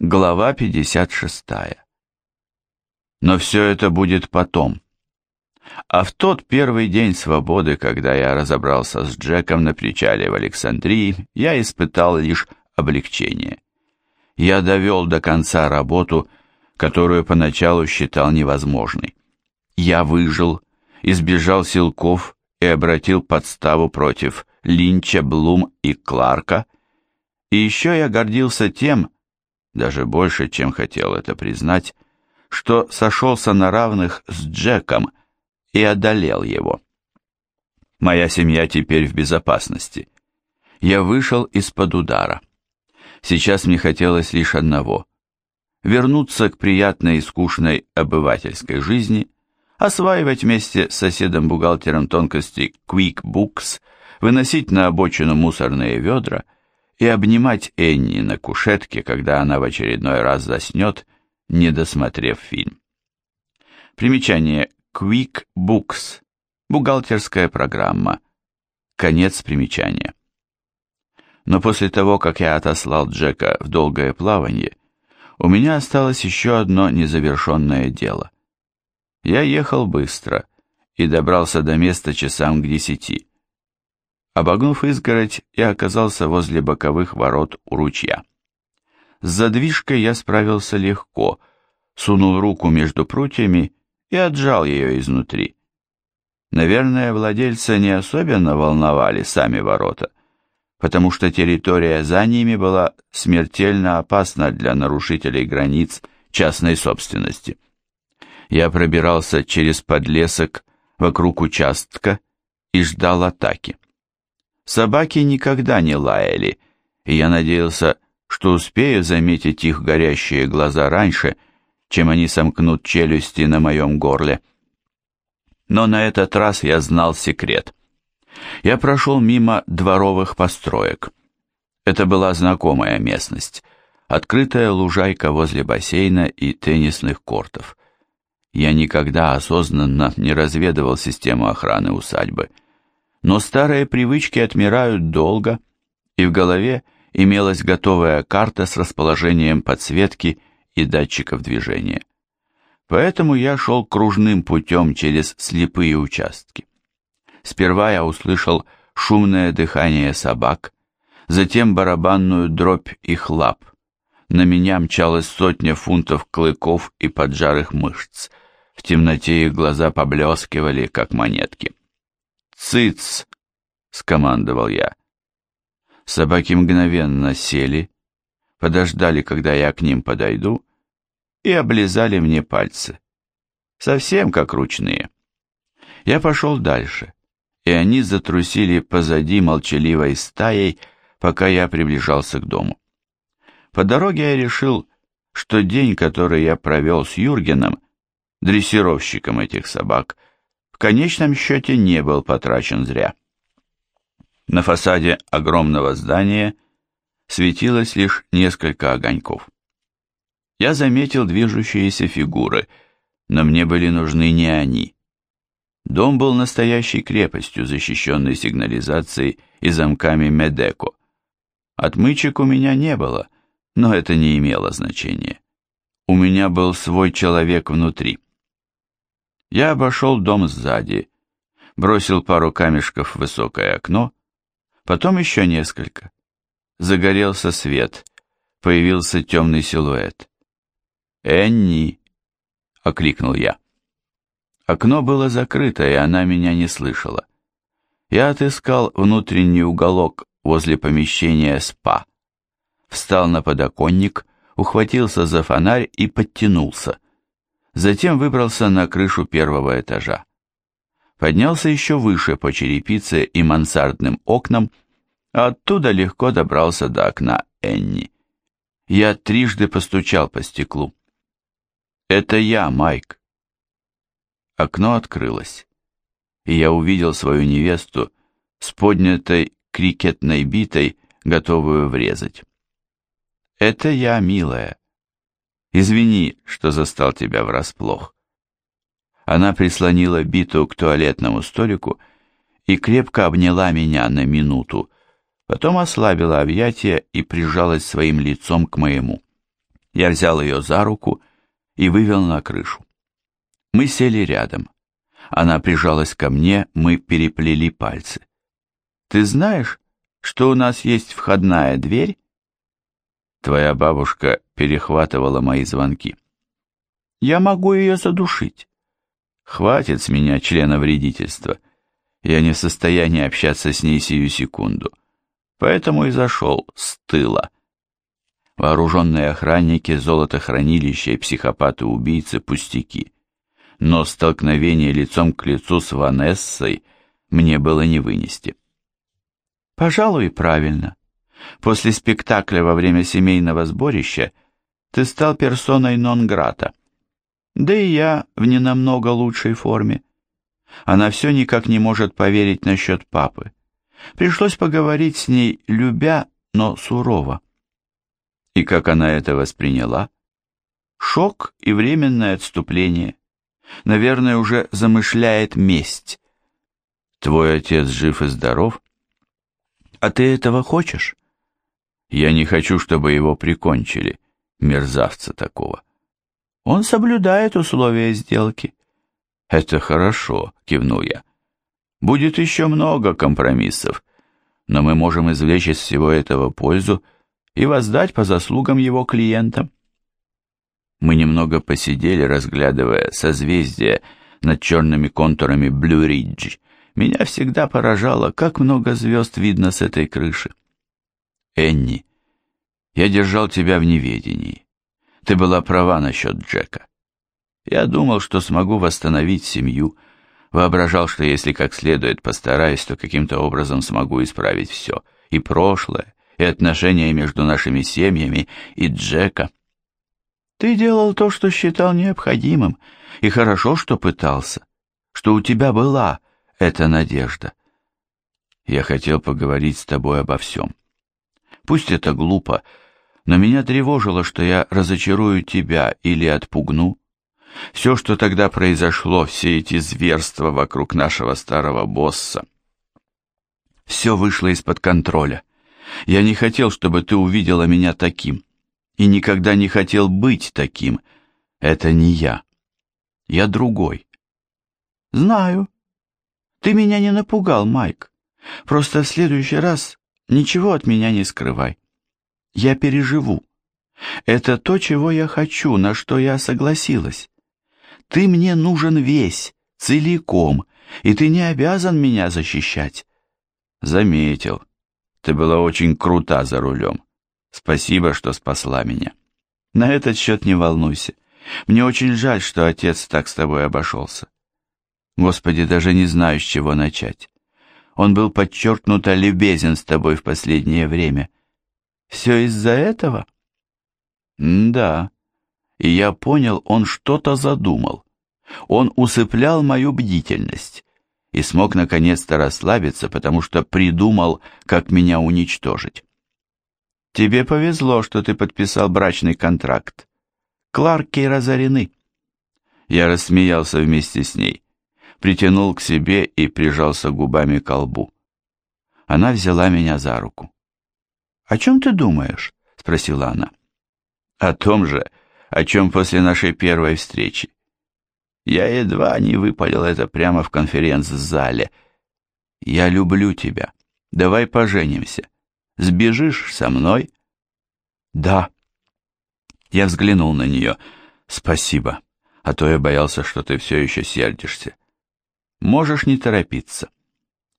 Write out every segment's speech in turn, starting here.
Глава 56. Но все это будет потом. А в тот первый день свободы, когда я разобрался с Джеком на причале в Александрии, я испытал лишь облегчение. Я довел до конца работу, которую поначалу считал невозможной. Я выжил, избежал силков и обратил подставу против Линча, Блум и Кларка, и еще я гордился тем, даже больше, чем хотел это признать, что сошелся на равных с Джеком и одолел его. Моя семья теперь в безопасности. Я вышел из-под удара. Сейчас мне хотелось лишь одного — вернуться к приятной и скучной обывательской жизни, осваивать вместе с соседом-бухгалтером тонкости QuickBooks, выносить на обочину мусорные ведра — и обнимать Энни на кушетке, когда она в очередной раз заснет, не досмотрев фильм. Примечание Quick Books. Бухгалтерская программа. Конец примечания. Но после того, как я отослал Джека в долгое плавание, у меня осталось еще одно незавершенное дело. Я ехал быстро и добрался до места часам к десяти. Обогнув изгородь, я оказался возле боковых ворот у ручья. С задвижкой я справился легко, сунул руку между прутьями и отжал ее изнутри. Наверное, владельца не особенно волновали сами ворота, потому что территория за ними была смертельно опасна для нарушителей границ частной собственности. Я пробирался через подлесок вокруг участка и ждал атаки. Собаки никогда не лаяли, и я надеялся, что успею заметить их горящие глаза раньше, чем они сомкнут челюсти на моем горле. Но на этот раз я знал секрет. Я прошел мимо дворовых построек. Это была знакомая местность, открытая лужайка возле бассейна и теннисных кортов. Я никогда осознанно не разведывал систему охраны усадьбы – но старые привычки отмирают долго, и в голове имелась готовая карта с расположением подсветки и датчиков движения. Поэтому я шел кружным путем через слепые участки. Сперва я услышал шумное дыхание собак, затем барабанную дробь их лап. На меня мчалась сотня фунтов клыков и поджарых мышц. В темноте их глаза поблескивали, как монетки. «Цыц!» — скомандовал я. Собаки мгновенно сели, подождали, когда я к ним подойду, и облизали мне пальцы. Совсем как ручные. Я пошел дальше, и они затрусили позади молчаливой стаей, пока я приближался к дому. По дороге я решил, что день, который я провел с Юргеном, дрессировщиком этих собак, в конечном счете не был потрачен зря. На фасаде огромного здания светилось лишь несколько огоньков. Я заметил движущиеся фигуры, но мне были нужны не они. Дом был настоящей крепостью, защищенной сигнализацией и замками Медеко. Отмычек у меня не было, но это не имело значения. У меня был свой человек внутри. Я обошел дом сзади, бросил пару камешков в высокое окно, потом еще несколько. Загорелся свет, появился темный силуэт. «Энни!» — окликнул я. Окно было закрыто, и она меня не слышала. Я отыскал внутренний уголок возле помещения СПА. Встал на подоконник, ухватился за фонарь и подтянулся затем выбрался на крышу первого этажа. Поднялся еще выше по черепице и мансардным окнам, а оттуда легко добрался до окна Энни. Я трижды постучал по стеклу. «Это я, Майк». Окно открылось, и я увидел свою невесту с поднятой крикетной битой, готовую врезать. «Это я, милая», Извини, что застал тебя врасплох. Она прислонила биту к туалетному столику и крепко обняла меня на минуту, потом ослабила объятия и прижалась своим лицом к моему. Я взял ее за руку и вывел на крышу. Мы сели рядом. Она прижалась ко мне, мы переплели пальцы. «Ты знаешь, что у нас есть входная дверь?» Твоя бабушка перехватывала мои звонки. «Я могу ее задушить». «Хватит с меня члена вредительства. Я не в состоянии общаться с ней сию секунду. Поэтому и зашел с тыла». Вооруженные охранники, золотохранилища и психопаты-убийцы – пустяки. Но столкновение лицом к лицу с Ванессой мне было не вынести. Пожалуй, правильно. После спектакля во время семейного сборища ты стал персоной нон-грата. Да и я в ненамного лучшей форме. Она все никак не может поверить насчет папы. Пришлось поговорить с ней, любя, но сурово. И как она это восприняла? Шок и временное отступление. Наверное, уже замышляет месть. Твой отец жив и здоров? А ты этого хочешь? Я не хочу, чтобы его прикончили, мерзавца такого. Он соблюдает условия сделки. Это хорошо, кивнул я. Будет еще много компромиссов, но мы можем извлечь из всего этого пользу и воздать по заслугам его клиентам. Мы немного посидели, разглядывая созвездия над черными контурами Блю-Ридж. Меня всегда поражало, как много звезд видно с этой крыши. Энни, я держал тебя в неведении. Ты была права насчет Джека. Я думал, что смогу восстановить семью, воображал, что если как следует постараюсь, то каким-то образом смогу исправить все, и прошлое, и отношения между нашими семьями, и Джека. Ты делал то, что считал необходимым, и хорошо, что пытался, что у тебя была эта надежда. Я хотел поговорить с тобой обо всем. Пусть это глупо, но меня тревожило, что я разочарую тебя или отпугну. Все, что тогда произошло, все эти зверства вокруг нашего старого босса, все вышло из-под контроля. Я не хотел, чтобы ты увидела меня таким. И никогда не хотел быть таким. Это не я. Я другой. Знаю. Ты меня не напугал, Майк. Просто в следующий раз ничего от меня не скрывай. Я переживу. Это то, чего я хочу, на что я согласилась. Ты мне нужен весь, целиком, и ты не обязан меня защищать. Заметил. Ты была очень крута за рулем. Спасибо, что спасла меня. На этот счет не волнуйся. Мне очень жаль, что отец так с тобой обошелся. Господи, даже не знаю, с чего начать. Он был подчеркнуто любезен с тобой в последнее время. Все из-за этого? Да. И я понял, он что-то задумал. Он усыплял мою бдительность и смог наконец-то расслабиться, потому что придумал, как меня уничтожить. Тебе повезло, что ты подписал брачный контракт. Кларки разорены. Я рассмеялся вместе с ней, притянул к себе и прижался губами к лбу. Она взяла меня за руку. «О чем ты думаешь?» — спросила она. «О том же, о чем после нашей первой встречи. Я едва не выпалил это прямо в конференц-зале. «Я люблю тебя. Давай поженимся. Сбежишь со мной?» «Да». Я взглянул на нее. «Спасибо, а то я боялся, что ты все еще сердишься. Можешь не торопиться.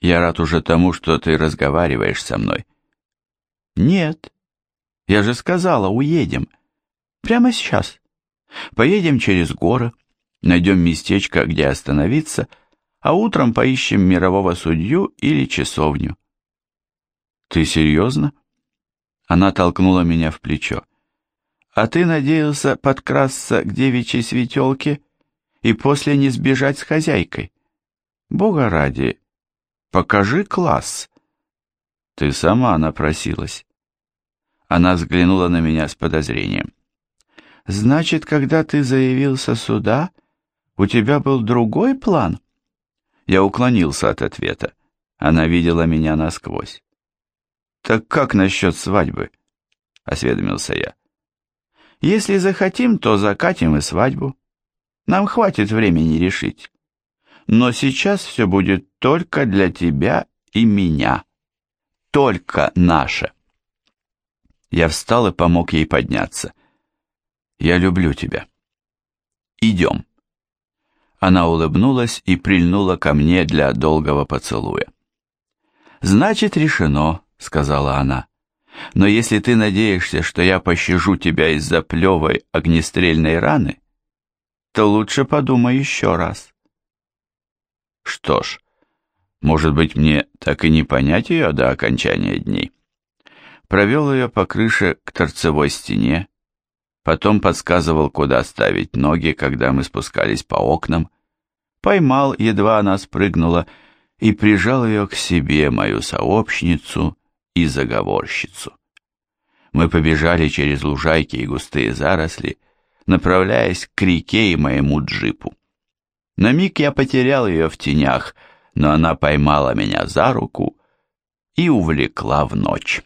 Я рад уже тому, что ты разговариваешь со мной». «Нет. Я же сказала, уедем. Прямо сейчас. Поедем через горы, найдем местечко, где остановиться, а утром поищем мирового судью или часовню. Ты серьезно? Она толкнула меня в плечо. А ты надеялся подкрасться к девичьей светелке и после не сбежать с хозяйкой? Бога ради, покажи класс. Ты сама напросилась. Она взглянула на меня с подозрением. Значит, когда ты заявился сюда, у тебя был другой план?» Я уклонился от ответа. Она видела меня насквозь. «Так как насчет свадьбы?» — осведомился я. Если захотим, то закатим и свадьбу. Нам хватит времени решить. Но сейчас все будет только для тебя и меня. Только наше. Я встал и помог ей подняться. Я люблю тебя. Идем. Она улыбнулась и прильнула ко мне для долгого поцелуя. «Значит, решено», — сказала она. «Но если ты надеешься, что я пощажу тебя из-за плевой огнестрельной раны, то лучше подумай еще раз». Что ж, может быть, мне так и не понять ее до окончания дней. Провел ее по крыше к торцевой стене, потом подсказывал, куда ставить ноги, когда мы спускались по окнам, поймал, едва она спрыгнула, и прижал ее к себе, мою сообщницу и заговорщицу. Мы побежали через лужайки и густые заросли, направляясь к реке и моему джипу. На миг я потерял ее в тенях, но она поймала меня за руку и увлекла в ночь.